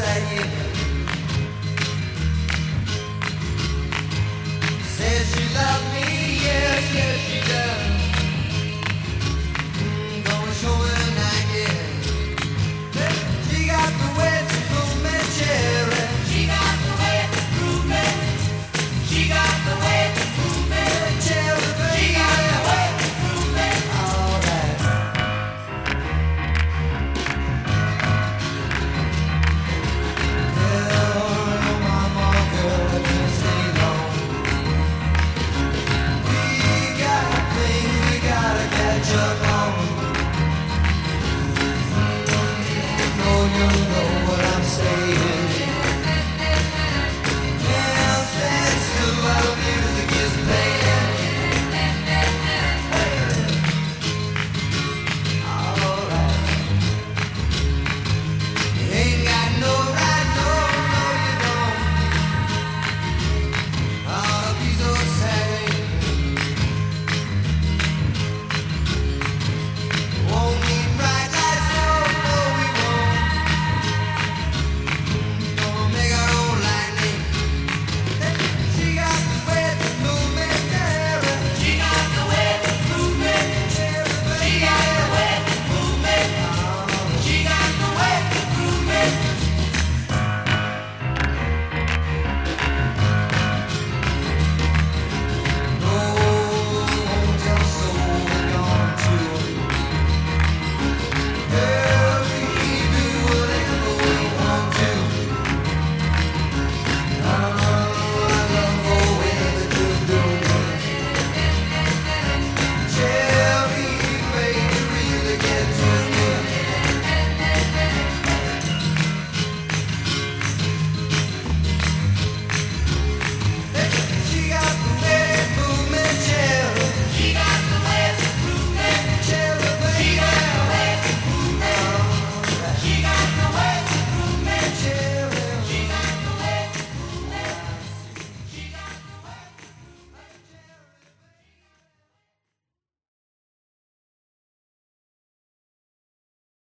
say